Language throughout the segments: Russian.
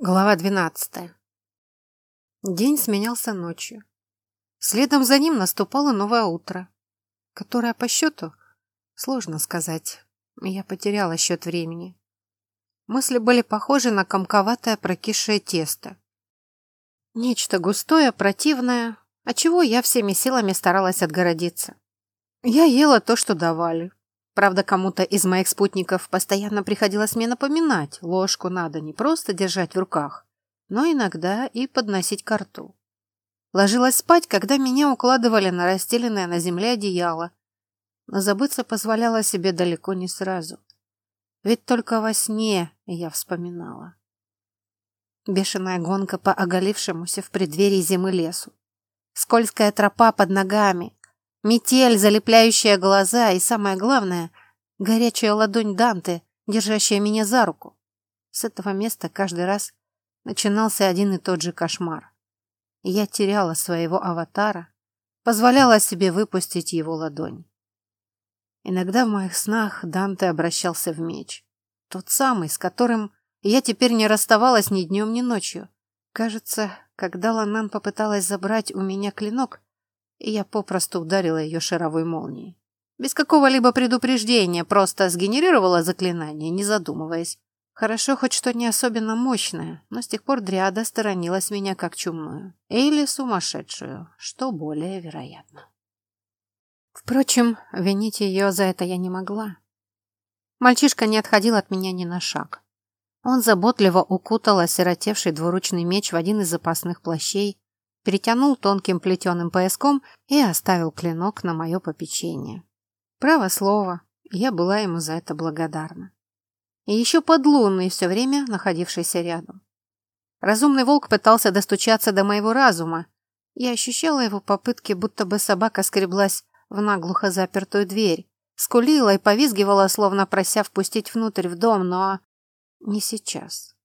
Глава двенадцатая. День сменялся ночью. Следом за ним наступало новое утро, которое по счету сложно сказать. Я потеряла счет времени. Мысли были похожи на комковатое прокисшее тесто. Нечто густое, противное, от чего я всеми силами старалась отгородиться. Я ела то, что давали, Правда, кому-то из моих спутников постоянно приходилось мне напоминать, ложку надо не просто держать в руках, но иногда и подносить к рту. Ложилась спать, когда меня укладывали на расстеленное на земле одеяло, но забыться позволяла себе далеко не сразу. Ведь только во сне я вспоминала. Бешеная гонка по оголившемуся в преддверии зимы лесу. Скользкая тропа под ногами, Метель, залепляющая глаза, и самое главное, горячая ладонь Данте, держащая меня за руку. С этого места каждый раз начинался один и тот же кошмар. Я теряла своего аватара, позволяла себе выпустить его ладонь. Иногда в моих снах Данте обращался в меч. Тот самый, с которым я теперь не расставалась ни днем, ни ночью. Кажется, когда Ланан попыталась забрать у меня клинок, и я попросту ударила ее шаровой молнией. Без какого-либо предупреждения, просто сгенерировала заклинание, не задумываясь. Хорошо хоть что не особенно мощное, но с тех пор Дриада сторонилась меня как чумную. Или сумасшедшую, что более вероятно. Впрочем, винить ее за это я не могла. Мальчишка не отходил от меня ни на шаг. Он заботливо укутал осиротевший двуручный меч в один из запасных плащей, перетянул тонким плетеным пояском и оставил клинок на мое попечение. Право слово, я была ему за это благодарна. И еще подлунный все время находившийся рядом. Разумный волк пытался достучаться до моего разума. Я ощущала его попытки, будто бы собака скреблась в наглухо запертую дверь, скулила и повизгивала, словно прося впустить внутрь в дом, но не сейчас.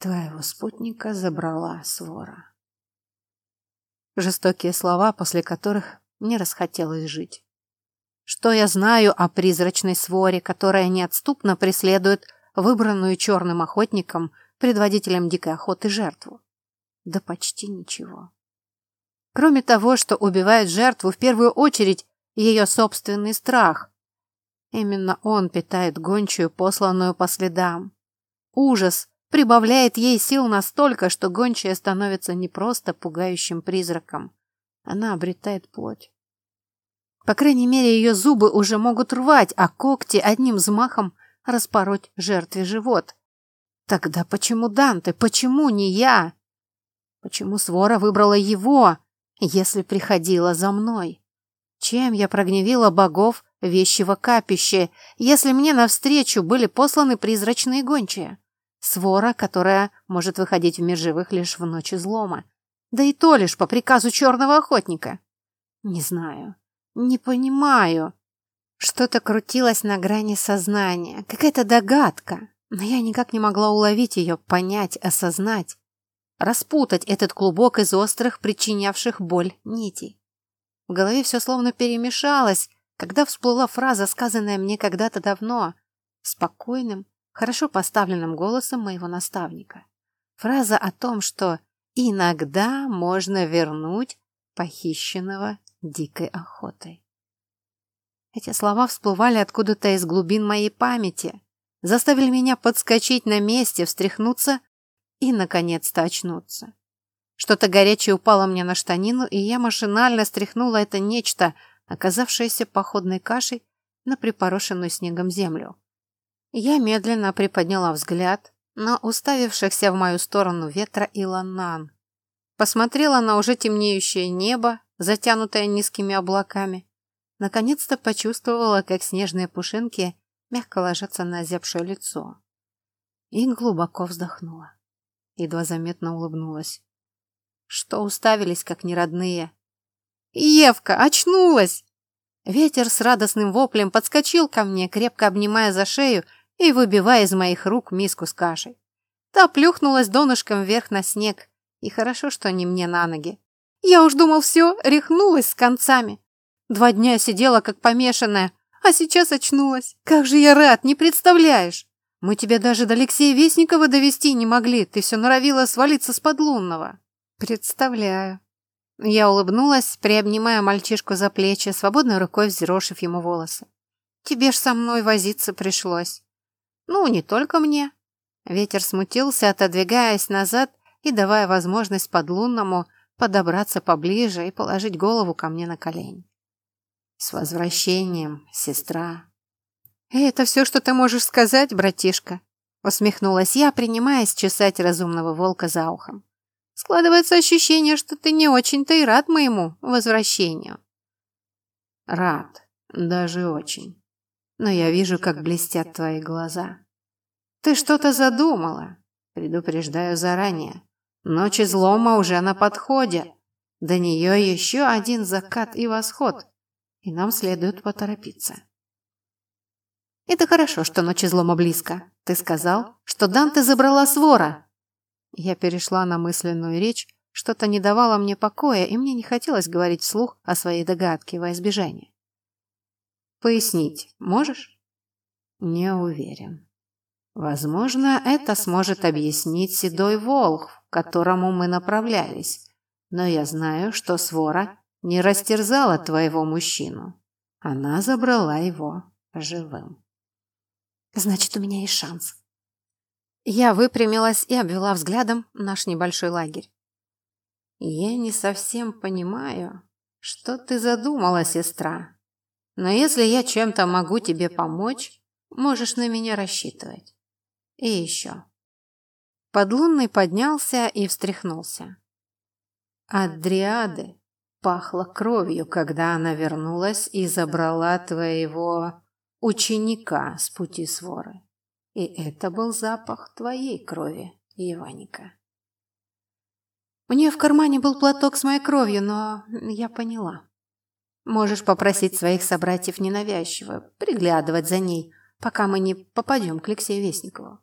Твоего спутника забрала свора жестокие слова, после которых мне расхотелось жить. Что я знаю о призрачной своре, которая неотступно преследует выбранную черным охотником, предводителем дикой охоты, жертву? Да почти ничего. Кроме того, что убивает жертву в первую очередь ее собственный страх. Именно он питает гончую, посланную по следам. Ужас, прибавляет ей сил настолько, что гончая становится не просто пугающим призраком. Она обретает плоть. По крайней мере, ее зубы уже могут рвать, а когти одним взмахом распороть жертве живот. Тогда почему Данте? Почему не я? Почему свора выбрала его, если приходила за мной? Чем я прогневила богов вещего капища, если мне навстречу были посланы призрачные гончие? Свора, которая может выходить в мир живых лишь в ночь излома. Да и то лишь по приказу черного охотника. Не знаю. Не понимаю. Что-то крутилось на грани сознания. Какая-то догадка. Но я никак не могла уловить ее, понять, осознать. Распутать этот клубок из острых, причинявших боль нитей. В голове все словно перемешалось, когда всплыла фраза, сказанная мне когда-то давно, спокойным, хорошо поставленным голосом моего наставника. Фраза о том, что иногда можно вернуть похищенного дикой охотой. Эти слова всплывали откуда-то из глубин моей памяти, заставили меня подскочить на месте, встряхнуться и, наконец-то, очнуться. Что-то горячее упало мне на штанину, и я машинально стряхнула это нечто, оказавшееся походной кашей на припорошенную снегом землю. Я медленно приподняла взгляд на уставившихся в мою сторону ветра и ланан. Посмотрела на уже темнеющее небо, затянутое низкими облаками. Наконец-то почувствовала, как снежные пушинки мягко ложатся на озябшее лицо. И глубоко вздохнула. Едва заметно улыбнулась. Что уставились, как неродные? «Евка, очнулась!» Ветер с радостным воплем подскочил ко мне, крепко обнимая за шею и выбивая из моих рук миску с кашей. Та плюхнулась донышком вверх на снег, и хорошо, что не мне на ноги. Я уж думал, все, рехнулась с концами. Два дня сидела как помешанная, а сейчас очнулась. Как же я рад, не представляешь! Мы тебя даже до Алексея Вестникова довести не могли. Ты все норовила свалиться с подлунного. Представляю. Я улыбнулась, приобнимая мальчишку за плечи, свободной рукой взъерошив ему волосы. Тебе ж со мной возиться пришлось. Ну, не только мне. Ветер смутился, отодвигаясь назад и давая возможность подлунному подобраться поближе и положить голову ко мне на колени. С возвращением, сестра. Это все, что ты можешь сказать, братишка? Усмехнулась я, принимаясь чесать разумного волка за ухом. Складывается ощущение, что ты не очень-то и рад моему возвращению. Рад, даже очень. Но я вижу, как блестят твои глаза. Ты что-то задумала, предупреждаю заранее. Ночь излома уже на подходе. До нее еще один закат и восход, и нам следует поторопиться. Это хорошо, что ночь излома близко. Ты сказал, что Данте забрала свора. Я перешла на мысленную речь, что-то не давало мне покоя, и мне не хотелось говорить вслух о своей догадке во избежание. Пояснить можешь? Не уверен. Возможно, это сможет объяснить седой волк, к которому мы направлялись. Но я знаю, что свора не растерзала твоего мужчину. Она забрала его живым. Значит, у меня есть шанс. Я выпрямилась и обвела взглядом наш небольшой лагерь. Я не совсем понимаю, что ты задумала, сестра. Но если я чем-то могу тебе помочь, можешь на меня рассчитывать. И еще. Подлунный поднялся и встряхнулся. От дриады пахло кровью, когда она вернулась и забрала твоего ученика с пути своры. И это был запах твоей крови, Иваника. У нее в кармане был платок с моей кровью, но я поняла. Можешь попросить своих собратьев ненавязчиво приглядывать за ней, пока мы не попадем к Алексею Вестникову.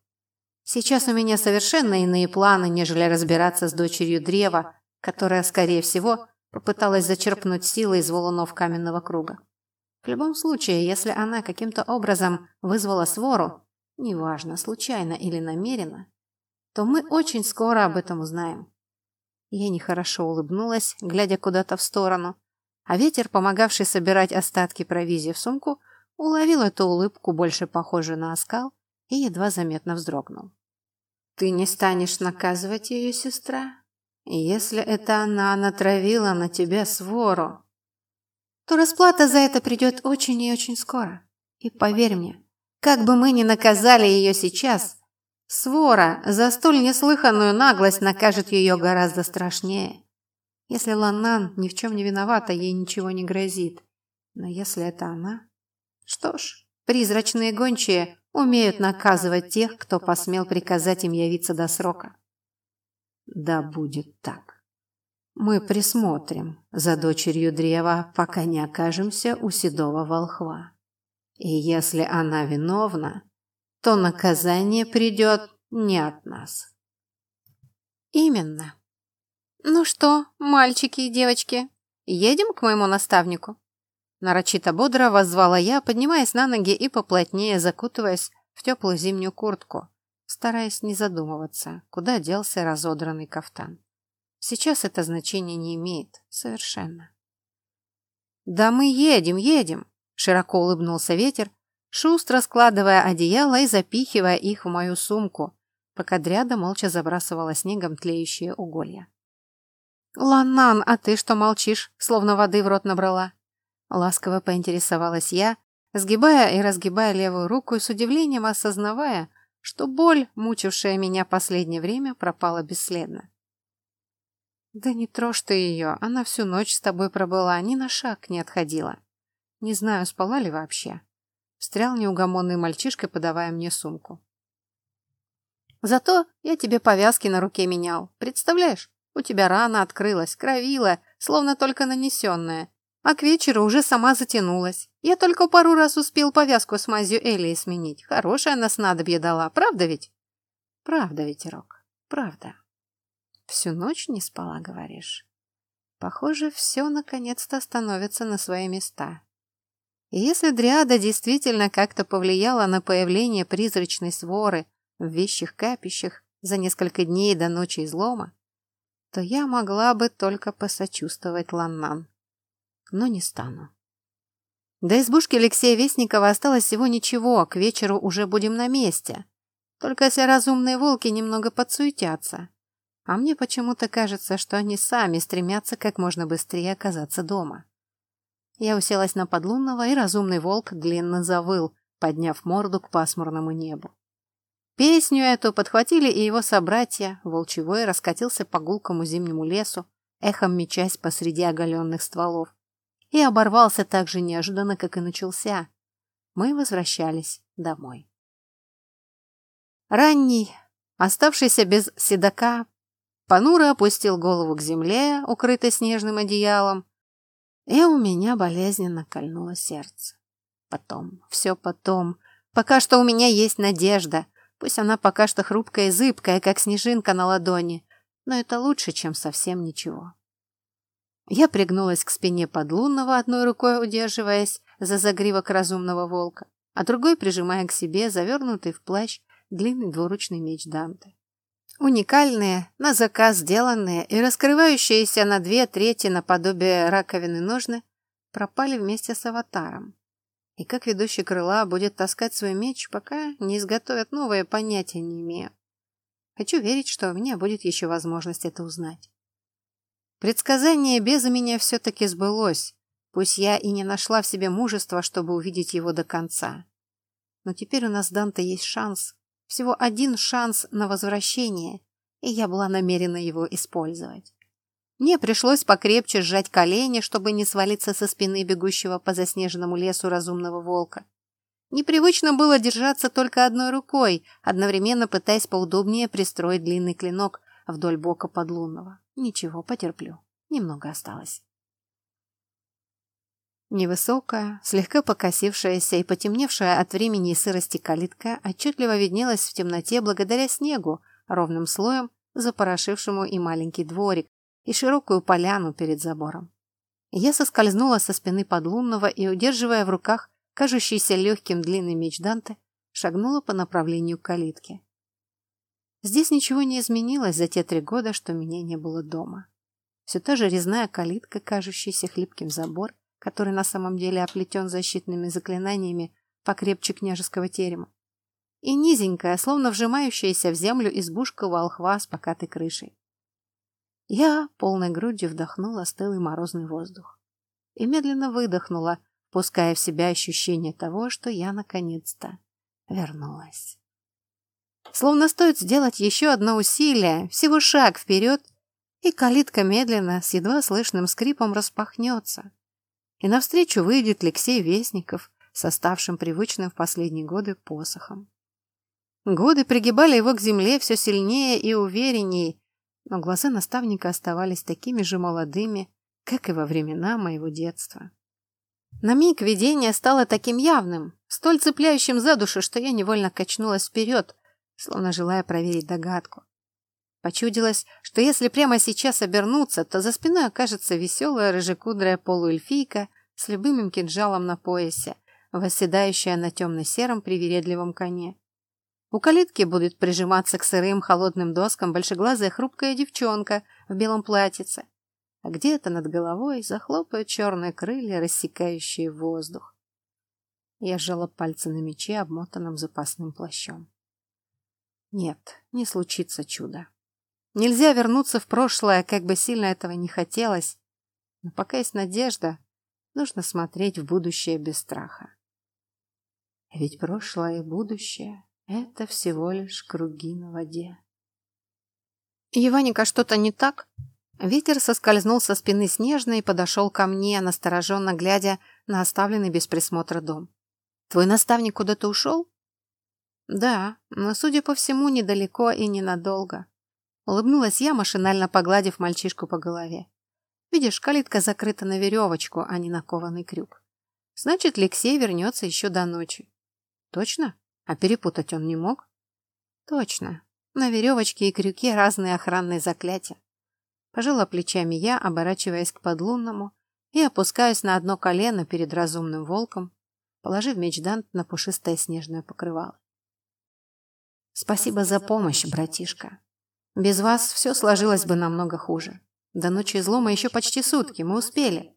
Сейчас у меня совершенно иные планы, нежели разбираться с дочерью древа, которая, скорее всего, попыталась зачерпнуть силы из валунов каменного круга. В любом случае, если она каким-то образом вызвала свору, неважно, случайно или намеренно, то мы очень скоро об этом узнаем. Я нехорошо улыбнулась, глядя куда-то в сторону, а ветер, помогавший собирать остатки провизии в сумку, уловил эту улыбку, больше похожую на оскал, и едва заметно вздрогнул. «Ты не станешь наказывать ее, сестра? Если это она натравила на тебя свору, то расплата за это придет очень и очень скоро. И поверь мне, как бы мы ни наказали ее сейчас, свора за столь неслыханную наглость накажет ее гораздо страшнее. Если Ланнан ни в чем не виновата, ей ничего не грозит. Но если это она... Что ж, призрачные гончие умеют наказывать тех, кто посмел приказать им явиться до срока. Да будет так. Мы присмотрим за дочерью древа, пока не окажемся у седого волхва. И если она виновна, то наказание придет не от нас. Именно. Ну что, мальчики и девочки, едем к моему наставнику? Нарочито бодро воззвала я, поднимаясь на ноги и поплотнее закутываясь в теплую зимнюю куртку, стараясь не задумываться, куда делся разодранный кафтан. Сейчас это значение не имеет совершенно. «Да мы едем, едем!» – широко улыбнулся ветер, шустро складывая одеяло и запихивая их в мою сумку, пока дряда молча забрасывала снегом тлеющие уголья. «Ланнан, а ты что молчишь, словно воды в рот набрала?» Ласково поинтересовалась я, сгибая и разгибая левую руку и с удивлением осознавая, что боль, мучившая меня последнее время, пропала бесследно. «Да не трожь ты ее, она всю ночь с тобой пробыла, ни на шаг не отходила. Не знаю, спала ли вообще». Встрял неугомонный мальчишка, подавая мне сумку. «Зато я тебе повязки на руке менял. Представляешь, у тебя рана открылась, кровила, словно только нанесенная, а к вечеру уже сама затянулась. Я только пару раз успел повязку с мазью Элии сменить. Хорошая она снадобье дала, правда ведь? Правда, ветерок, правда. Всю ночь не спала, говоришь? Похоже, все наконец-то становится на свои места. И если Дриада действительно как-то повлияла на появление призрачной своры в вещих капищах за несколько дней до ночи излома, то я могла бы только посочувствовать Ланнан. Но не стану. До избушки Алексея Вестникова осталось всего ничего, к вечеру уже будем на месте. Только если разумные волки немного подсуетятся. А мне почему-то кажется, что они сами стремятся как можно быстрее оказаться дома. Я уселась на подлунного, и разумный волк длинно завыл, подняв морду к пасмурному небу. Песню эту подхватили и его собратья, волчевой раскатился по гулкому зимнему лесу, эхом мечась посреди оголенных стволов и оборвался так же неожиданно, как и начался. Мы возвращались домой. Ранний, оставшийся без седока, понуро опустил голову к земле, укрытой снежным одеялом, и у меня болезненно кольнуло сердце. Потом, все потом, пока что у меня есть надежда, пусть она пока что хрупкая и зыбкая, как снежинка на ладони, но это лучше, чем совсем ничего. Я пригнулась к спине подлунного, одной рукой удерживаясь за загривок разумного волка, а другой прижимая к себе завернутый в плащ длинный двуручный меч Данте. Уникальные, на заказ сделанные и раскрывающиеся на две трети наподобие раковины ножны пропали вместе с аватаром. И как ведущий крыла будет таскать свой меч, пока не изготовят новое понятие, не имею. Хочу верить, что у меня будет еще возможность это узнать. Предсказание без меня все-таки сбылось, пусть я и не нашла в себе мужества, чтобы увидеть его до конца. Но теперь у нас с Данте есть шанс, всего один шанс на возвращение, и я была намерена его использовать. Мне пришлось покрепче сжать колени, чтобы не свалиться со спины бегущего по заснеженному лесу разумного волка. Непривычно было держаться только одной рукой, одновременно пытаясь поудобнее пристроить длинный клинок вдоль бока подлунного. Ничего, потерплю. Немного осталось. Невысокая, слегка покосившаяся и потемневшая от времени и сырости калитка отчетливо виднелась в темноте благодаря снегу, ровным слоем запорошившему и маленький дворик, и широкую поляну перед забором. Я соскользнула со спины подлунного и, удерживая в руках кажущийся легким длинный меч Данте, шагнула по направлению к калитке. Здесь ничего не изменилось за те три года, что меня не было дома. Все та же резная калитка, кажущаяся хлипким забор, который на самом деле оплетен защитными заклинаниями покрепче княжеского терема. И низенькая, словно вжимающаяся в землю избушка волхва с покатой крышей. Я полной грудью вдохнула стылый морозный воздух и медленно выдохнула, пуская в себя ощущение того, что я наконец-то вернулась. Словно стоит сделать еще одно усилие, всего шаг вперед, и калитка медленно, с едва слышным скрипом распахнется. И навстречу выйдет Алексей Вестников с оставшим привычным в последние годы посохом. Годы пригибали его к земле все сильнее и увереннее, но глаза наставника оставались такими же молодыми, как и во времена моего детства. На миг видение стало таким явным, столь цепляющим за душу, что я невольно качнулась вперед, словно желая проверить догадку. Почудилось, что если прямо сейчас обернуться, то за спиной окажется веселая рыжекудрая полуэльфийка с любимым кинжалом на поясе, восседающая на темно-сером привередливом коне. У калитки будет прижиматься к сырым холодным доскам большеглазая хрупкая девчонка в белом платьице, а где-то над головой захлопают черные крылья, рассекающие воздух. Я сжала пальцы на мече, обмотанном запасным плащом. Нет, не случится чудо. Нельзя вернуться в прошлое, как бы сильно этого не хотелось. Но пока есть надежда, нужно смотреть в будущее без страха. Ведь прошлое и будущее — это всего лишь круги на воде. Еваника, что-то не так? Ветер соскользнул со спины Снежной и подошел ко мне, настороженно глядя на оставленный без присмотра дом. Твой наставник куда-то ушел? Да, но, судя по всему, недалеко и ненадолго. Улыбнулась я, машинально погладив мальчишку по голове. Видишь, калитка закрыта на веревочку, а не на кованый крюк. Значит, Алексей вернется еще до ночи. Точно? А перепутать он не мог? Точно. На веревочке и крюке разные охранные заклятия. Пожала плечами я, оборачиваясь к подлунному, и опускаюсь на одно колено перед разумным волком, положив меч Дант на пушистое снежное покрывало. «Спасибо за помощь, братишка. Без вас все сложилось бы намного хуже. До ночи излома еще почти сутки, мы успели».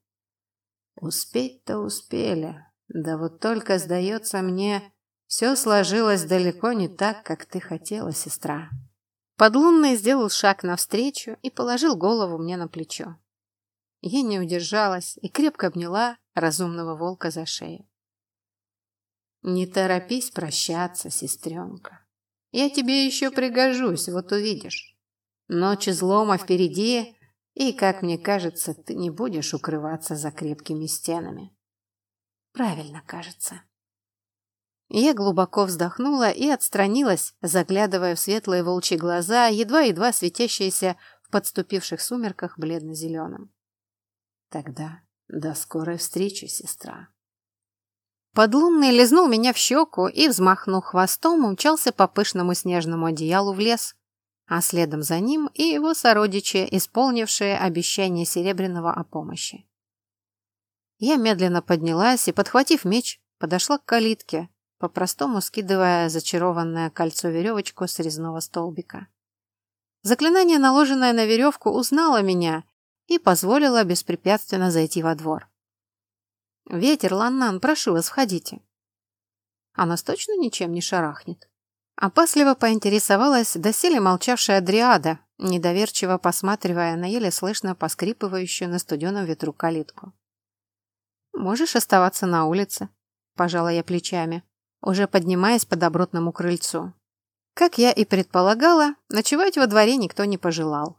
«Успеть-то успели. Да вот только, сдается мне, все сложилось далеко не так, как ты хотела, сестра». Подлунный сделал шаг навстречу и положил голову мне на плечо. Я не удержалась и крепко обняла разумного волка за шею. «Не торопись прощаться, сестренка. Я тебе еще пригожусь, вот увидишь. Ночь излома впереди, и, как мне кажется, ты не будешь укрываться за крепкими стенами». «Правильно, кажется». Я глубоко вздохнула и отстранилась, заглядывая в светлые волчьи глаза, едва-едва светящиеся в подступивших сумерках бледно-зеленым. Тогда до скорой встречи, сестра. Подлунный лизнул меня в щеку и, взмахнув хвостом, умчался по пышному снежному одеялу в лес, а следом за ним и его сородичи, исполнившие обещание Серебряного о помощи. Я медленно поднялась и, подхватив меч, подошла к калитке, по-простому скидывая зачарованное кольцо веревочку с резного столбика. Заклинание, наложенное на веревку, узнало меня и позволила беспрепятственно зайти во двор. «Ветер, Ланнан, прошу вас, входите». А нас точно ничем не шарахнет? Опасливо поинтересовалась доселе молчавшая Дриада, недоверчиво посматривая на еле слышно поскрипывающую на студеном ветру калитку. «Можешь оставаться на улице», – пожала я плечами, уже поднимаясь по добротному крыльцу. Как я и предполагала, ночевать во дворе никто не пожелал.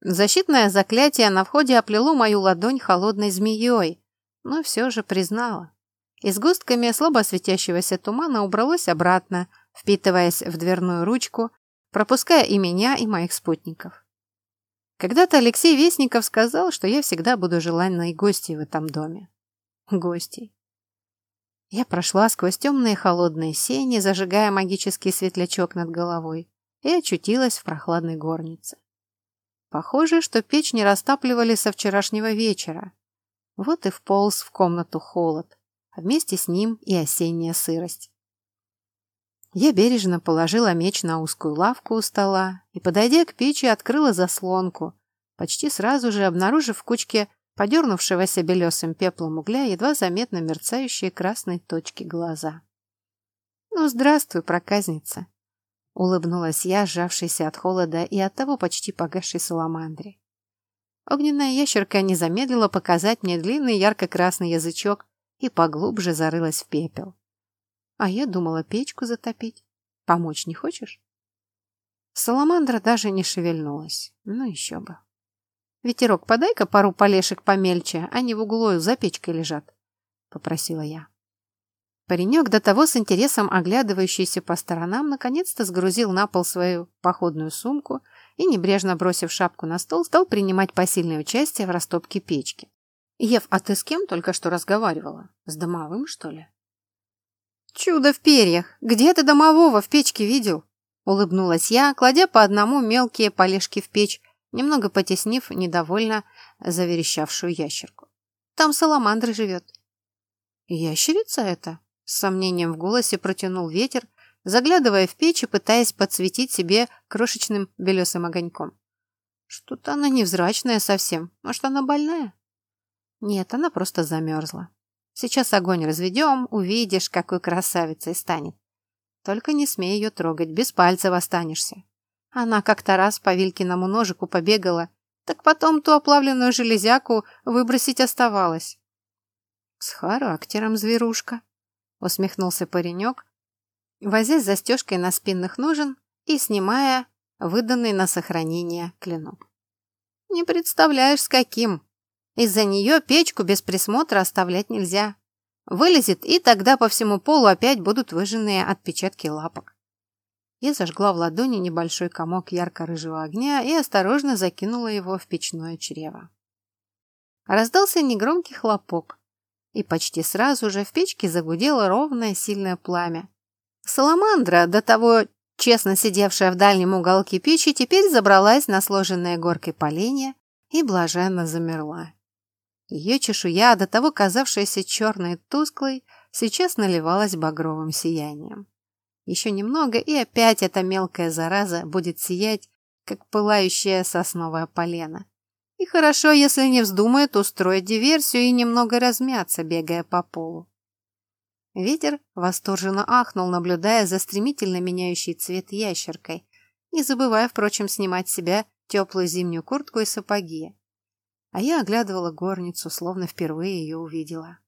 Защитное заклятие на входе оплело мою ладонь холодной змеей, но все же признала. И сгустками слабо светящегося тумана убралось обратно, впитываясь в дверную ручку, пропуская и меня, и моих спутников. Когда-то Алексей Вестников сказал, что я всегда буду желанной гостьей в этом доме. Гостей. Я прошла сквозь темные холодные сени, зажигая магический светлячок над головой, и очутилась в прохладной горнице. Похоже, что печь не растапливали со вчерашнего вечера. Вот и вполз в комнату холод, а вместе с ним и осенняя сырость. Я бережно положила меч на узкую лавку у стола и, подойдя к печи, открыла заслонку, почти сразу же обнаружив в кучке подернувшегося белесым пеплом угля едва заметно мерцающие красные точки глаза. «Ну, здравствуй, проказница!» Улыбнулась я, сжавшаяся от холода и от того почти погасшей саламандре. Огненная ящерка не замедлила показать мне длинный ярко-красный язычок и поглубже зарылась в пепел. А я думала печку затопить. Помочь не хочешь? Саламандра даже не шевельнулась. Ну еще бы. «Ветерок, подай-ка пару полешек помельче, они в углу за печкой лежат», — попросила я. Паренек, до того с интересом оглядывающийся по сторонам, наконец-то сгрузил на пол свою походную сумку и, небрежно бросив шапку на стол, стал принимать посильное участие в растопке печки. «Ев, а ты с кем только что разговаривала? С домовым, что ли?» «Чудо в перьях! Где ты домового в печке видел?» Улыбнулась я, кладя по одному мелкие полежки в печь, немного потеснив недовольно заверещавшую ящерку. «Там саламандра живет». «Ящерица это?» С сомнением в голосе протянул ветер, заглядывая в печь и пытаясь подсветить себе крошечным белесым огоньком. Что-то она невзрачная совсем. Может, она больная? Нет, она просто замерзла. Сейчас огонь разведем, увидишь, какой красавицей станет. Только не смей ее трогать, без пальцев останешься. Она как-то раз по Вилькиному ножику побегала, так потом ту оплавленную железяку выбросить оставалось. С характером зверушка усмехнулся паренек, возясь застежкой на спинных ножен и снимая выданный на сохранение клинок. Не представляешь, с каким. Из-за нее печку без присмотра оставлять нельзя. Вылезет, и тогда по всему полу опять будут выжженные отпечатки лапок. Я зажгла в ладони небольшой комок ярко-рыжего огня и осторожно закинула его в печное чрево. Раздался негромкий хлопок и почти сразу же в печке загудело ровное сильное пламя. Саламандра, до того честно сидевшая в дальнем уголке печи, теперь забралась на сложенные горкой поленья и блаженно замерла. Ее чешуя, до того казавшаяся черной и тусклой, сейчас наливалась багровым сиянием. Еще немного, и опять эта мелкая зараза будет сиять, как пылающая сосновая полена. И хорошо, если не вздумает устроить диверсию и немного размяться, бегая по полу. Ветер восторженно ахнул, наблюдая за стремительно меняющий цвет ящеркой, не забывая, впрочем, снимать с себя теплую зимнюю куртку и сапоги. А я оглядывала горницу, словно впервые ее увидела.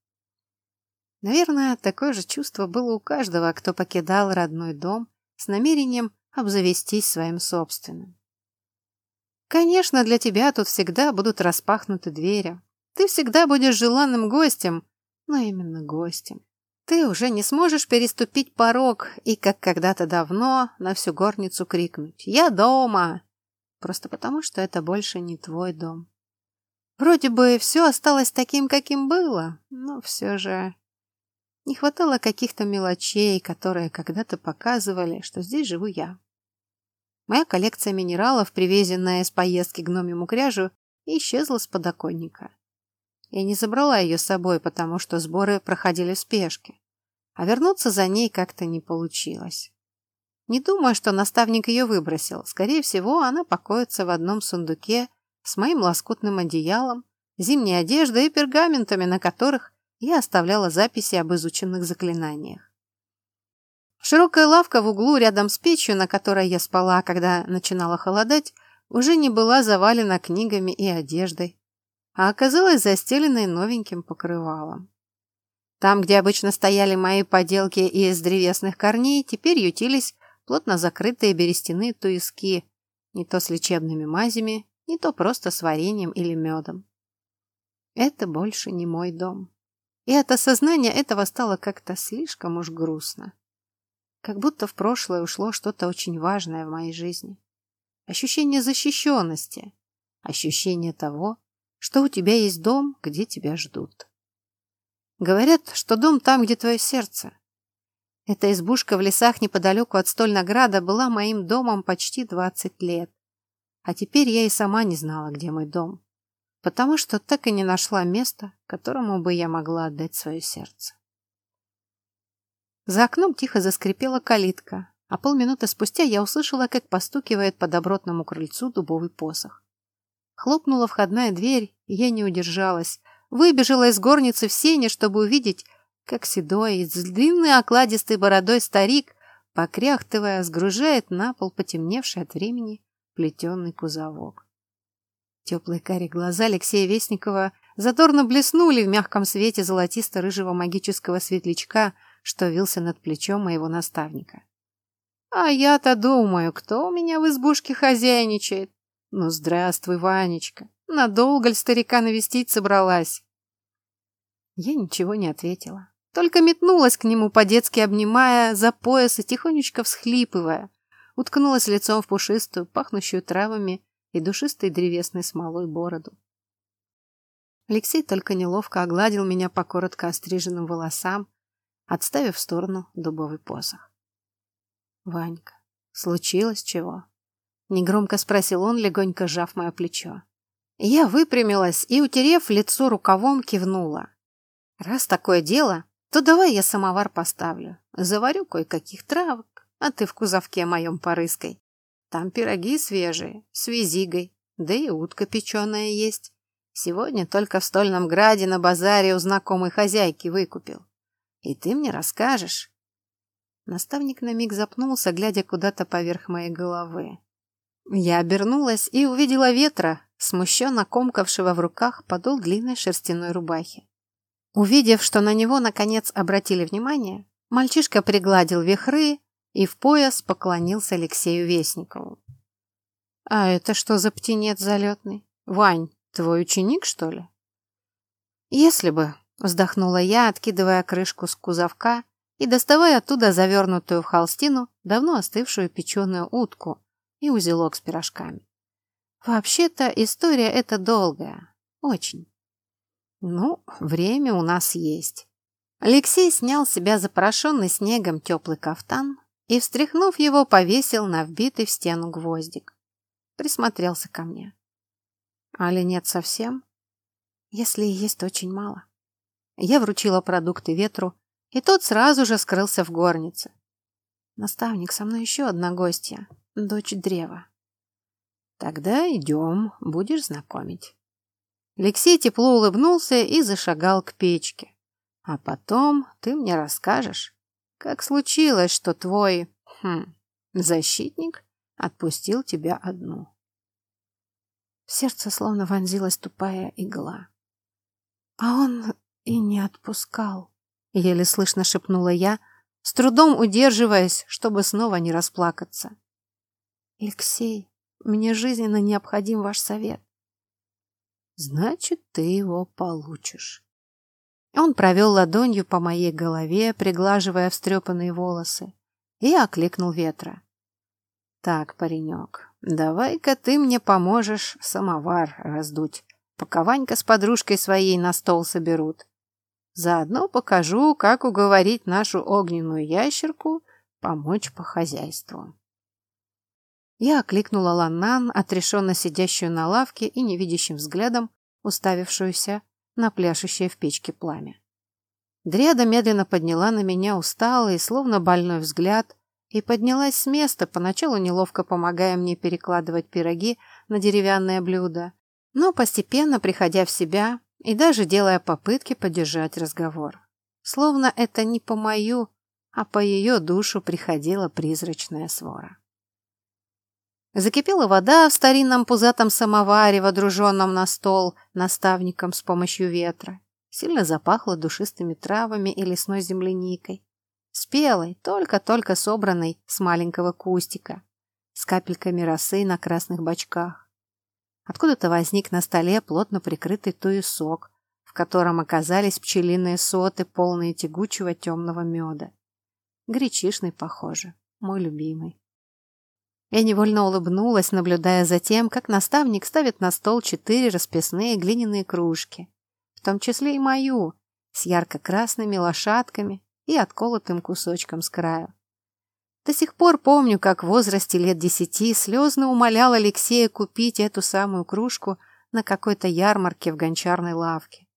Наверное, такое же чувство было у каждого, кто покидал родной дом с намерением обзавестись своим собственным. Конечно, для тебя тут всегда будут распахнуты двери. Ты всегда будешь желанным гостем, но именно гостем. Ты уже не сможешь переступить порог и, как когда-то давно, на всю горницу крикнуть «Я дома!» Просто потому, что это больше не твой дом. Вроде бы все осталось таким, каким было, но все же не хватало каких-то мелочей, которые когда-то показывали, что здесь живу я. Моя коллекция минералов, привезенная из поездки гномьему кряжу, исчезла с подоконника. Я не забрала ее с собой, потому что сборы проходили в спешке, а вернуться за ней как-то не получилось. Не думаю, что наставник ее выбросил. Скорее всего, она покоится в одном сундуке с моим лоскутным одеялом, зимней одеждой и пергаментами, на которых я оставляла записи об изученных заклинаниях. Широкая лавка в углу рядом с печью, на которой я спала, когда начинала холодать, уже не была завалена книгами и одеждой, а оказалась застеленной новеньким покрывалом. Там, где обычно стояли мои поделки из древесных корней, теперь ютились плотно закрытые берестяные туиски, не то с лечебными мазями, не то просто с вареньем или медом. Это больше не мой дом. И от осознания этого стало как-то слишком уж грустно. Как будто в прошлое ушло что-то очень важное в моей жизни. Ощущение защищенности. Ощущение того, что у тебя есть дом, где тебя ждут. Говорят, что дом там, где твое сердце. Эта избушка в лесах неподалеку от Стольнограда была моим домом почти 20 лет. А теперь я и сама не знала, где мой дом, потому что так и не нашла места, которому бы я могла отдать свое сердце. За окном тихо заскрипела калитка, а полминуты спустя я услышала, как постукивает по добротному крыльцу дубовый посох. Хлопнула входная дверь, и я не удержалась, выбежала из горницы в сене, чтобы увидеть, как седой, с длинной окладистой бородой старик, покряхтывая, сгружает на пол потемневший от времени плетеный кузовок. Теплые карие глаза Алексея Вестникова задорно блеснули в мягком свете золотисто-рыжего магического светлячка, что вился над плечом моего наставника. А я-то думаю, кто у меня в избушке хозяйничает? Ну, здравствуй, Ванечка. Надолго ли старика навестить собралась? Я ничего не ответила. Только метнулась к нему, по-детски обнимая за пояс и тихонечко всхлипывая. Уткнулась лицом в пушистую, пахнущую травами и душистой древесной смолой бороду. Алексей только неловко огладил меня по коротко остриженным волосам, отставив в сторону дубовый посох. «Ванька, случилось чего?» Негромко спросил он, легонько сжав мое плечо. Я выпрямилась и, утерев лицо рукавом, кивнула. «Раз такое дело, то давай я самовар поставлю. Заварю кое-каких травок, а ты в кузовке моем порыскай. Там пироги свежие, с визигой, да и утка печеная есть. Сегодня только в Стольном Граде на базаре у знакомой хозяйки выкупил. И ты мне расскажешь». Наставник на миг запнулся, глядя куда-то поверх моей головы. Я обернулась и увидела ветра, смущенно комкавшего в руках подол длинной шерстяной рубахи. Увидев, что на него наконец обратили внимание, мальчишка пригладил вихры и в пояс поклонился Алексею Вестникову. «А это что за птенец залетный? Вань, твой ученик, что ли?» «Если бы», — вздохнула я, откидывая крышку с кузовка и доставая оттуда завернутую в холстину давно остывшую печеную утку, и узелок с пирожками. Вообще-то история эта долгая. Очень. Ну, время у нас есть. Алексей снял с себя запорошенный снегом теплый кафтан и, встряхнув его, повесил на вбитый в стену гвоздик. Присмотрелся ко мне. Али нет совсем? Если и есть, очень мало. Я вручила продукты ветру и тот сразу же скрылся в горнице. Наставник, со мной еще одна гостья, дочь древа. Тогда идем, будешь знакомить. Алексей тепло улыбнулся и зашагал к печке. А потом ты мне расскажешь, как случилось, что твой хм, защитник отпустил тебя одну. В сердце словно вонзилась тупая игла. А он и не отпускал, еле слышно шепнула я, с трудом удерживаясь, чтобы снова не расплакаться. Алексей, мне жизненно необходим ваш совет. Значит, ты его получишь. Он провел ладонью по моей голове, приглаживая встрепанные волосы, и окликнул ветра. Так, паренек, давай-ка ты мне поможешь самовар раздуть, пока Ванька с подружкой своей на стол соберут. Заодно покажу, как уговорить нашу огненную ящерку помочь по хозяйству. Я окликнула Ланнан, отрешенно сидящую на лавке и невидящим взглядом уставившуюся на пляшущее в печке пламя. Дриада медленно подняла на меня усталый, словно больной взгляд, и поднялась с места, поначалу неловко помогая мне перекладывать пироги на деревянное блюдо, но постепенно приходя в себя и даже делая попытки поддержать разговор. Словно это не по мою, а по ее душу приходила призрачная свора. Закипела вода в старинном пузатом самоваре, водруженном на стол наставником с помощью ветра. Сильно запахло душистыми травами и лесной земляникой. Спелой, только-только собранной с маленького кустика, с капельками росы на красных бочках. Откуда-то возник на столе плотно прикрытый туесок, в котором оказались пчелиные соты, полные тягучего темного меда. Гречишный, похоже, мой любимый. Я невольно улыбнулась, наблюдая за тем, как наставник ставит на стол четыре расписные глиняные кружки, в том числе и мою, с ярко-красными лошадками и отколотым кусочком с краю. До сих пор помню, как в возрасте лет десяти слезно умолял Алексея купить эту самую кружку на какой-то ярмарке в гончарной лавке.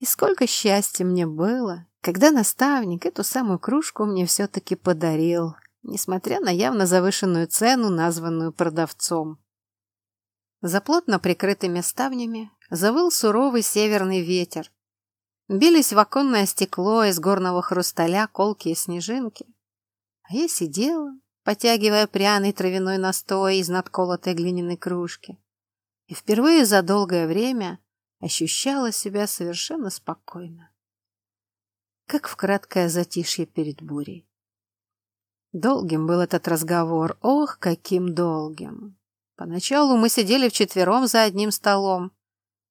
И сколько счастья мне было, когда наставник эту самую кружку мне все-таки подарил, несмотря на явно завышенную цену, названную продавцом. За плотно прикрытыми ставнями завыл суровый северный ветер. Бились в оконное стекло из горного хрусталя колкие снежинки. А я сидела, потягивая пряный травяной настой из надколотой глиняной кружки. И впервые за долгое время ощущала себя совершенно спокойно. Как в краткое затишье перед бурей. Долгим был этот разговор, ох, каким долгим. Поначалу мы сидели вчетвером за одним столом.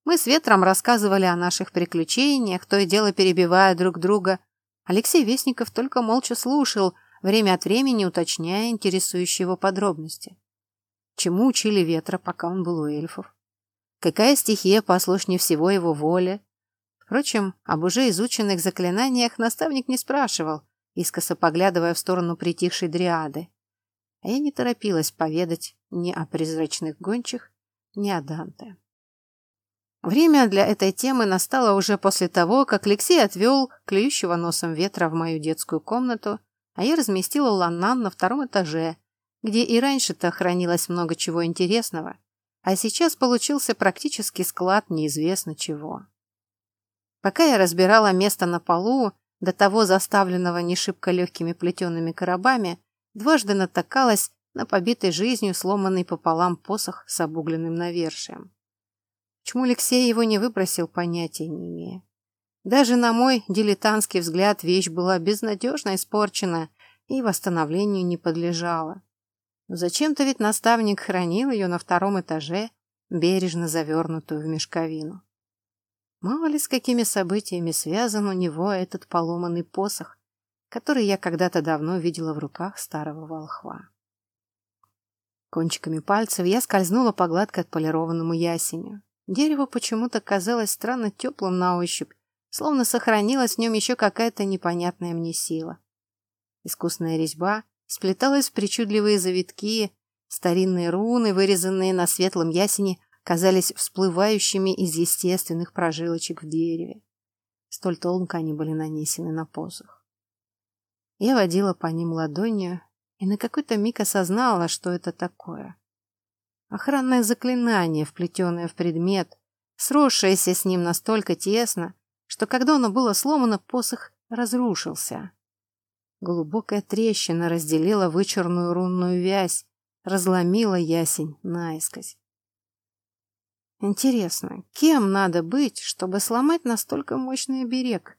Мы с Ветром рассказывали о наших приключениях, то и дело перебивая друг друга. Алексей Вестников только молча слушал, время от времени уточняя интересующие его подробности. Чему учили Ветра, пока он был у эльфов? Какая стихия послушнее всего его воле? Впрочем, об уже изученных заклинаниях наставник не спрашивал, искоса поглядывая в сторону притихшей дриады. А я не торопилась поведать ни о призрачных гончих, ни о Данте. Время для этой темы настало уже после того, как Алексей отвел клюющего носом ветра в мою детскую комнату, а я разместила ланнан на втором этаже, где и раньше-то хранилось много чего интересного, а сейчас получился практически склад неизвестно чего. Пока я разбирала место на полу, до того заставленного не шибко легкими плетеными коробами, дважды натакалась на побитой жизнью сломанный пополам посох с обугленным навершием. Почему Алексей его не выбросил, понятия не имея. Даже на мой дилетантский взгляд вещь была безнадежно испорчена и восстановлению не подлежала. Зачем-то ведь наставник хранил ее на втором этаже, бережно завернутую в мешковину. Мало ли с какими событиями связан у него этот поломанный посох, который я когда-то давно видела в руках старого волхва. Кончиками пальцев я скользнула по гладко отполированному ясеню. Дерево почему-то казалось странно теплым на ощупь, словно сохранилась в нем еще какая-то непонятная мне сила. Искусная резьба сплеталась в причудливые завитки, старинные руны, вырезанные на светлом ясене, казались всплывающими из естественных прожилочек в дереве. Столь тонко они были нанесены на посох. Я водила по ним ладонью и на какой-то миг осознала, что это такое. Охранное заклинание, вплетенное в предмет, сросшееся с ним настолько тесно, что когда оно было сломано, посох разрушился. Глубокая трещина разделила вычурную рунную вязь, разломила ясень наискось. Интересно, кем надо быть, чтобы сломать настолько мощный оберег?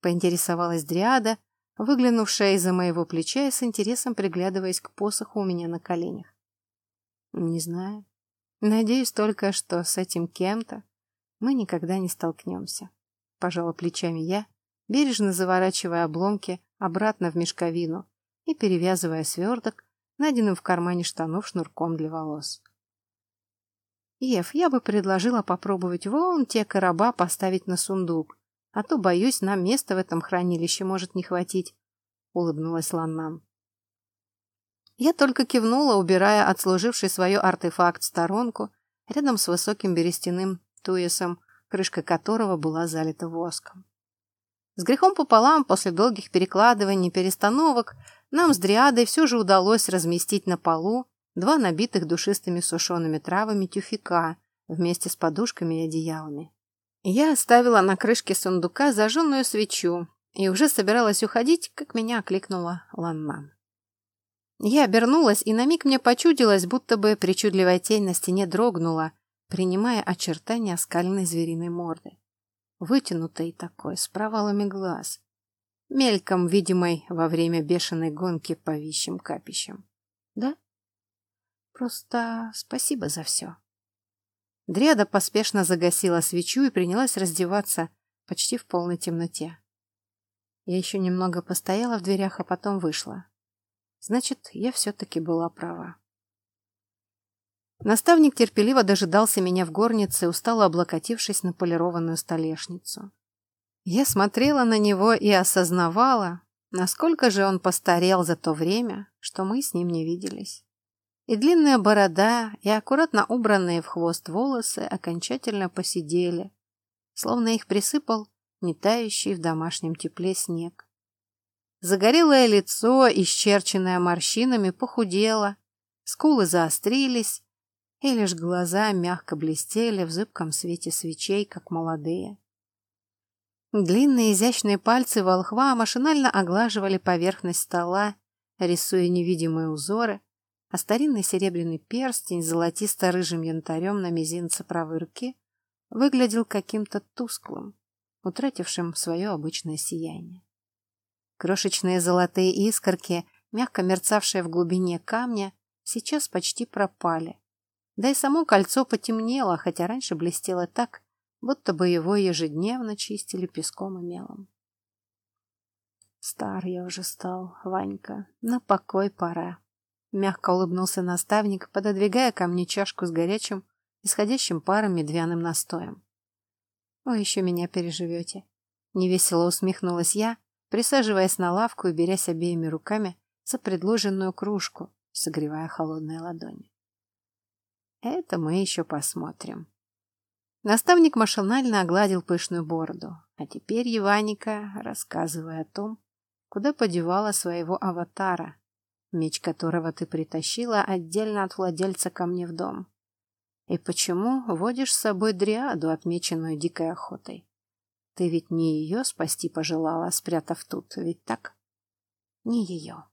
Поинтересовалась Дриада, выглянувшая из-за моего плеча и с интересом приглядываясь к посоху у меня на коленях. Не знаю. Надеюсь только, что с этим кем-то мы никогда не столкнемся. Пожала плечами я, бережно заворачивая обломки обратно в мешковину и перевязывая сверток, найденным в кармане штанов шнурком для волос. Ев, я бы предложила попробовать вон те короба поставить на сундук, а то, боюсь, нам места в этом хранилище может не хватить, — улыбнулась Ланнан. Я только кивнула, убирая отслуживший свое артефакт в сторонку, рядом с высоким берестяным туесом, крышка которого была залита воском. С грехом пополам, после долгих перекладываний и перестановок, нам с Дриадой все же удалось разместить на полу два набитых душистыми сушеными травами тюфика вместе с подушками и одеялами. Я оставила на крышке сундука зажженную свечу и уже собиралась уходить, как меня окликнула Ланнан. Я обернулась, и на миг мне почудилось, будто бы причудливая тень на стене дрогнула, принимая очертания скальной звериной морды. Вытянутой такой, с провалами глаз. Мельком видимой во время бешеной гонки по вищим капищам. Да? Просто спасибо за все. Дриада поспешно загасила свечу и принялась раздеваться почти в полной темноте. Я еще немного постояла в дверях, а потом вышла. Значит, я все-таки была права. Наставник терпеливо дожидался меня в горнице, устало облокотившись на полированную столешницу. Я смотрела на него и осознавала, насколько же он постарел за то время, что мы с ним не виделись. И длинная борода, и аккуратно убранные в хвост волосы окончательно посидели, словно их присыпал не тающий в домашнем тепле снег. Загорелое лицо, исчерченное морщинами, похудело, скулы заострились, и лишь глаза мягко блестели в зыбком свете свечей, как молодые. Длинные изящные пальцы волхва машинально оглаживали поверхность стола, рисуя невидимые узоры, а старинный серебряный перстень с золотисто-рыжим янтарем на мизинце правой руки выглядел каким-то тусклым, утратившим свое обычное сияние. Крошечные золотые искорки, мягко мерцавшие в глубине камня, сейчас почти пропали. Да и само кольцо потемнело, хотя раньше блестело так, будто бы его ежедневно чистили песком и мелом. Стар я уже стал, Ванька, на покой пора. Мягко улыбнулся наставник, пододвигая ко мне чашку с горячим, исходящим паром медвяным настоем. «Вы еще меня переживете». Невесело усмехнулась я, присаживаясь на лавку и берясь обеими руками за предложенную кружку, согревая холодные ладони. Это мы еще посмотрим. Наставник машинально огладил пышную бороду. А теперь, Еваника, рассказывая о том, куда подевала своего аватара, меч которого ты притащила отдельно от владельца ко мне в дом. И почему водишь с собой дриаду, отмеченную дикой охотой? Ты ведь не ее спасти пожелала, спрятав тут, ведь так? Не ее.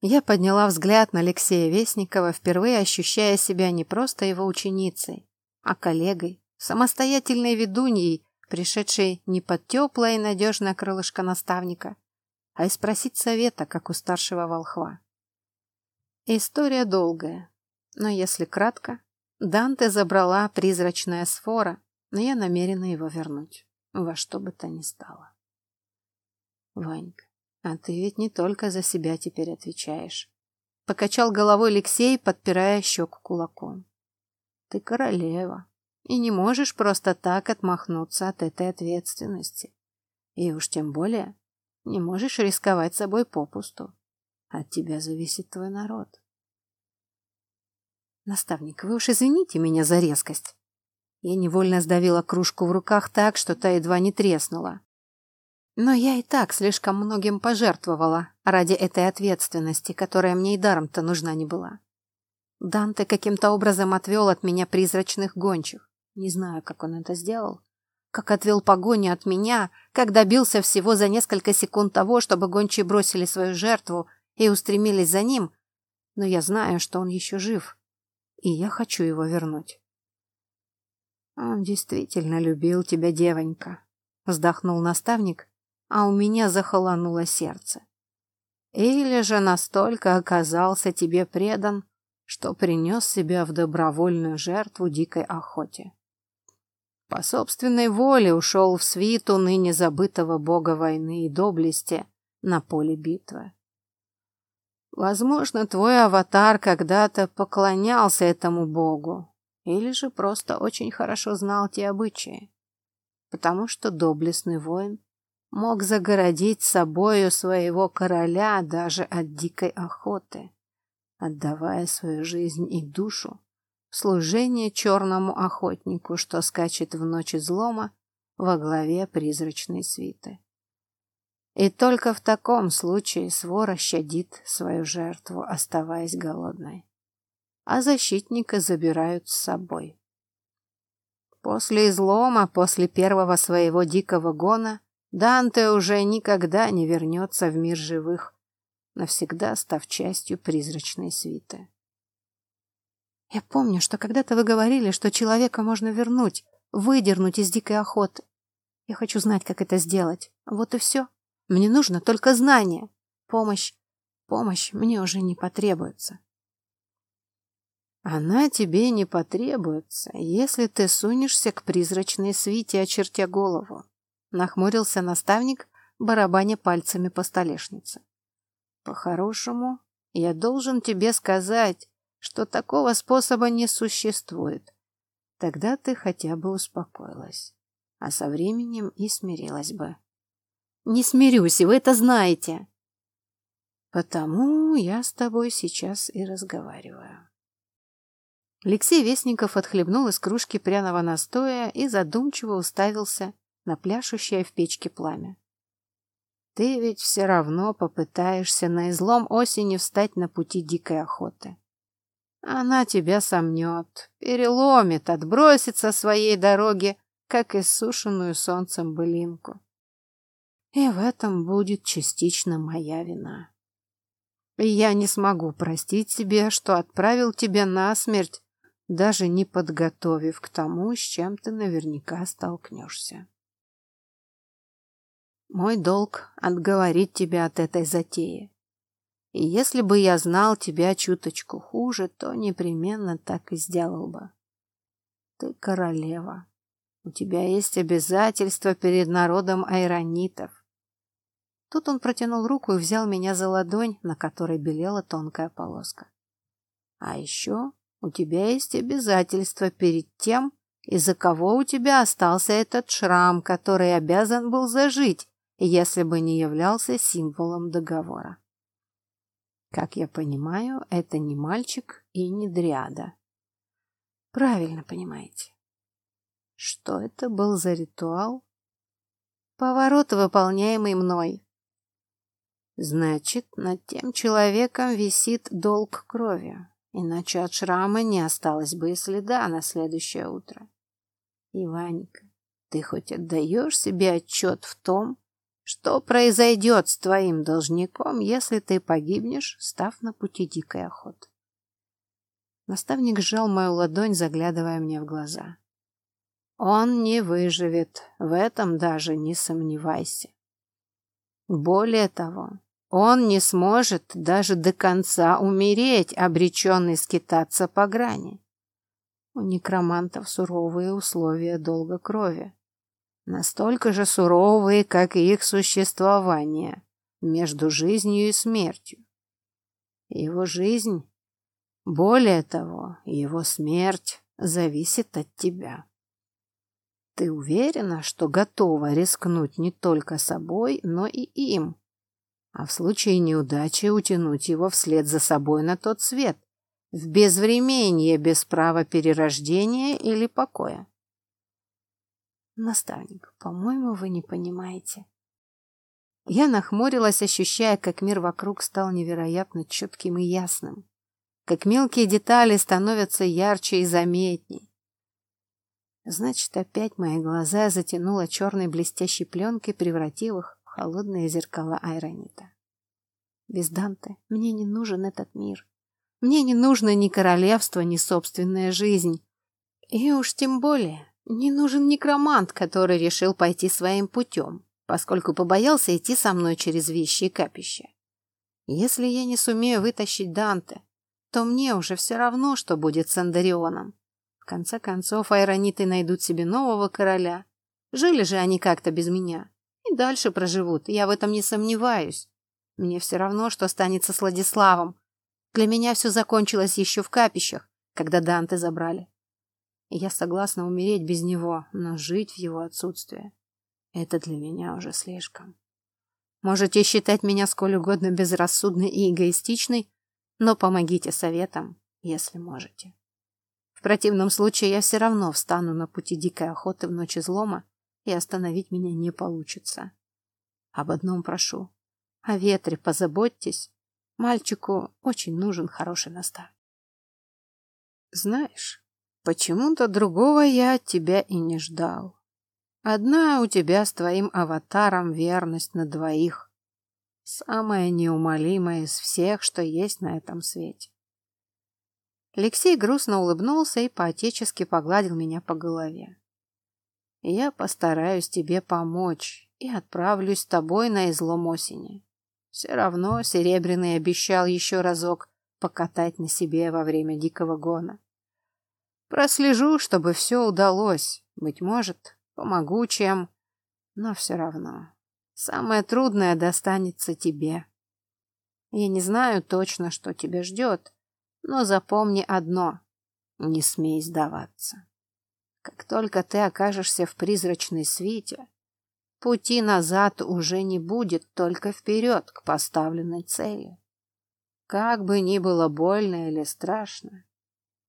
Я подняла взгляд на Алексея Вестникова, впервые ощущая себя не просто его ученицей, а коллегой, самостоятельной ведуньей, пришедшей не под теплое и надежное крылышко наставника, а и спросить совета, как у старшего волхва. История долгая, но если кратко, Данте забрала призрачная сфора, но я намерена его вернуть, во что бы то ни стало. Ванька, а ты ведь не только за себя теперь отвечаешь. Покачал головой Алексей, подпирая щеку кулаком. Ты королева и не можешь просто так отмахнуться от этой ответственности. И уж тем более не можешь рисковать собой попусту. От тебя зависит твой народ. Наставник, вы уж извините меня за резкость. Я невольно сдавила кружку в руках так, что та едва не треснула. Но я и так слишком многим пожертвовала ради этой ответственности, которая мне и даром-то нужна не была. Данте каким-то образом отвел от меня призрачных гончих. Не знаю, как он это сделал. Как отвел погоню от меня, как добился всего за несколько секунд того, чтобы гончие бросили свою жертву и устремились за ним. Но я знаю, что он еще жив, и я хочу его вернуть. Он действительно любил тебя, девонька, вздохнул наставник, а у меня захолонуло сердце. Или же настолько оказался тебе предан, что принес себя в добровольную жертву дикой охоте. По собственной воле ушел в свиту ныне забытого бога войны и доблести на поле битвы. Возможно, твой аватар когда-то поклонялся этому богу, или же просто очень хорошо знал те обычаи, потому что доблестный воин мог загородить собою своего короля даже от дикой охоты отдавая свою жизнь и душу в служение черному охотнику, что скачет в ночи злома во главе призрачной свиты. И только в таком случае свора щадит свою жертву, оставаясь голодной. А защитника забирают с собой. После излома, после первого своего дикого гона, Данте уже никогда не вернется в мир живых, навсегда став частью призрачной свиты. Я помню, что когда-то вы говорили, что человека можно вернуть, выдернуть из дикой охоты. Я хочу знать, как это сделать. Вот и все. Мне нужно только знание. Помощь, помощь мне уже не потребуется. Она тебе не потребуется, если ты сунешься к призрачной свите, очертя голову. Нахмурился наставник, барабаня пальцами по столешнице. По-хорошему, я должен тебе сказать, что такого способа не существует. Тогда ты хотя бы успокоилась, а со временем и смирилась бы. Не смирюсь, и вы это знаете. Потому я с тобой сейчас и разговариваю. Алексей Вестников отхлебнул из кружки пряного настоя и задумчиво уставился на пляшущее в печке пламя. Ты ведь все равно попытаешься на излом осени встать на пути дикой охоты. Она тебя сомнет, переломит, отбросит со своей дороги, как иссушенную солнцем былинку. И в этом будет частично моя вина. Я не смогу простить себе, что отправил тебя на смерть, даже не подготовив к тому, с чем ты наверняка столкнешься. Мой долг — отговорить тебя от этой затеи. И если бы я знал тебя чуточку хуже, то непременно так и сделал бы. Ты королева. У тебя есть обязательства перед народом айронитов. Тут он протянул руку и взял меня за ладонь, на которой белела тонкая полоска. А еще у тебя есть обязательства перед тем, из-за кого у тебя остался этот шрам, который обязан был зажить, если бы не являлся символом договора. Как я понимаю, это не мальчик и не дриада. Правильно понимаете. Что это был за ритуал? Поворот, выполняемый мной. Значит, над тем человеком висит долг крови, иначе от шрама не осталось бы и следа на следующее утро. Иваника, ты хоть отдаешь себе отчет в том, что произойдет с твоим должником, если ты погибнешь, став на пути дикой охоты? Наставник сжал мою ладонь, заглядывая мне в глаза. Он не выживет, в этом даже не сомневайся. Более того, он не сможет даже до конца умереть, обреченный скитаться по грани. У некромантов суровые условия долга крови настолько же суровые, как и их существование между жизнью и смертью. Его жизнь, более того, его смерть зависит от тебя. Ты уверена, что готова рискнуть не только собой, но и им, а в случае неудачи утянуть его вслед за собой на тот свет, в безвременье без права перерождения или покоя? Наставник, по-моему, вы не понимаете. Я нахмурилась, ощущая, как мир вокруг стал невероятно четким и ясным, как мелкие детали становятся ярче и заметней. Значит, опять мои глаза затянуло черной блестящей пленкой, превратив их холодные зеркала айронита. Без Данте мне не нужен этот мир. Мне не нужно ни королевство, ни собственная жизнь. И уж тем более не нужен некромант, который решил пойти своим путем, поскольку побоялся идти со мной через вещи и капища. Если я не сумею вытащить Данте, то мне уже все равно, что будет с Андарионом. В конце концов, айрониты найдут себе нового короля. Жили же они как-то без меня. Дальше проживут, я в этом не сомневаюсь. Мне все равно, что останется с Владиславом. Для меня все закончилось еще в капищах, когда Данте забрали я согласна умереть без него, но жить в его отсутствие — это для меня уже слишком. Можете считать меня сколь угодно безрассудной и эгоистичной, но помогите советом, если можете. В противном случае я все равно встану на пути дикой охоты в ночь излома, и остановить меня не получится. Об одном прошу. О ветре позаботьтесь. Мальчику очень нужен хороший наставник. Знаешь, Почему-то другого я от тебя и не ждал. Одна у тебя с твоим аватаром верность на двоих. Самая неумолимая из всех, что есть на этом свете. Алексей грустно улыбнулся и поотечески погладил меня по голове. Я постараюсь тебе помочь и отправлюсь с тобой на излом осени. Все равно Серебряный обещал еще разок покатать на себе во время дикого гона. Прослежу, чтобы все удалось. Быть может, помогу чем, но все равно. Самое трудное достанется тебе. Я не знаю точно, что тебя ждет, но запомни одно — не смей сдаваться. Как только ты окажешься в призрачной свите, пути назад уже не будет, только вперед к поставленной цели. Как бы ни было больно или страшно,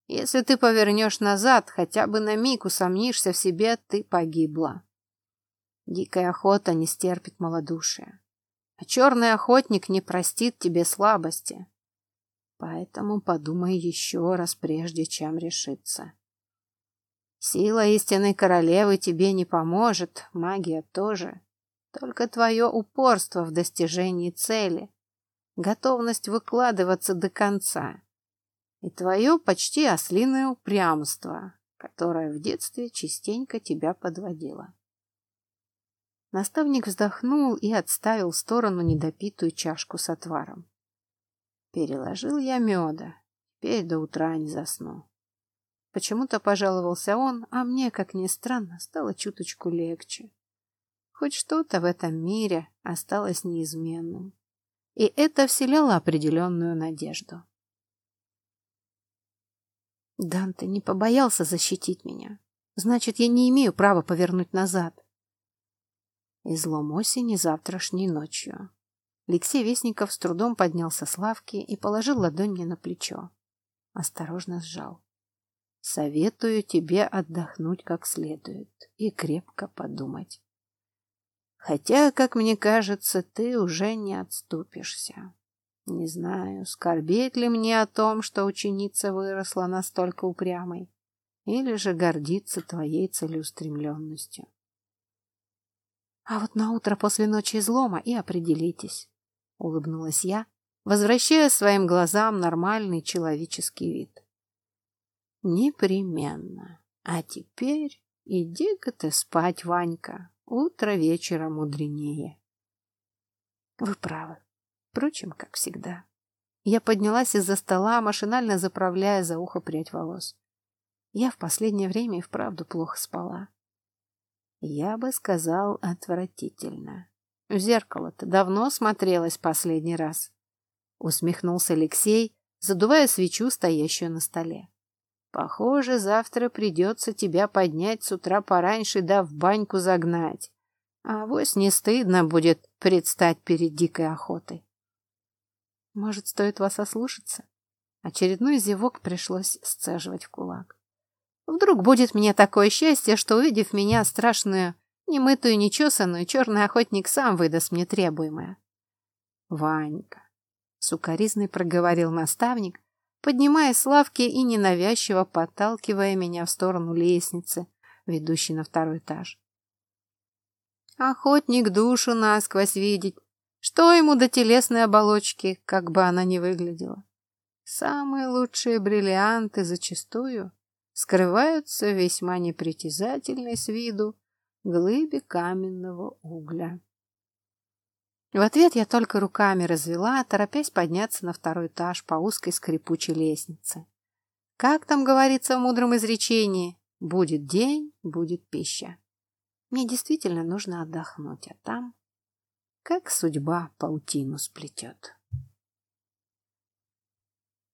если ты повернешь назад, хотя бы на миг усомнишься в себе, ты погибла. Дикая охота не стерпит малодушия. А черный охотник не простит тебе слабости. Поэтому подумай еще раз, прежде чем решиться. Сила истинной королевы тебе не поможет, магия тоже. Только твое упорство в достижении цели, готовность выкладываться до конца и твое почти ослиное упрямство, которое в детстве частенько тебя подводило. Наставник вздохнул и отставил в сторону недопитую чашку с отваром. Переложил я меда, теперь до утра не засну. Почему-то пожаловался он, а мне, как ни странно, стало чуточку легче. Хоть что-то в этом мире осталось неизменным. И это вселяло определенную надежду. Данте не побоялся защитить меня. Значит, я не имею права повернуть назад. Излом осени завтрашней ночью. Алексей Вестников с трудом поднялся с лавки и положил ладонь мне на плечо. Осторожно сжал. Советую тебе отдохнуть как следует и крепко подумать. Хотя, как мне кажется, ты уже не отступишься. Не знаю, скорбеть ли мне о том, что ученица выросла настолько упрямой, или же гордиться твоей целеустремленностью. А вот на утро после ночи излома и определитесь, — улыбнулась я, возвращая своим глазам нормальный человеческий вид. Непременно. А теперь иди-ка ты спать, Ванька. Утро вечера мудренее. Вы правы. Впрочем, как всегда. Я поднялась из-за стола, машинально заправляя за ухо прядь волос. Я в последнее время и вправду плохо спала. Я бы сказал отвратительно. В зеркало-то давно смотрелась последний раз. Усмехнулся Алексей, задувая свечу, стоящую на столе. Похоже, завтра придется тебя поднять с утра пораньше да в баньку загнать. А вось не стыдно будет предстать перед дикой охотой. Может, стоит вас ослушаться? Очередной зевок пришлось сцеживать в кулак. Вдруг будет мне такое счастье, что, увидев меня страшную Немытую, нечесанную черный охотник сам выдаст мне требуемое. Ванька, сукоризный проговорил наставник, поднимаясь с лавки и ненавязчиво подталкивая меня в сторону лестницы, ведущей на второй этаж. Охотник душу насквозь видеть. Что ему до телесной оболочки, как бы она ни выглядела? Самые лучшие бриллианты зачастую скрываются в весьма непритязательной с виду глыбе каменного угля. В ответ я только руками развела, торопясь подняться на второй этаж по узкой скрипучей лестнице. Как там говорится в мудром изречении, будет день, будет пища. Мне действительно нужно отдохнуть, а там как судьба паутину сплетет.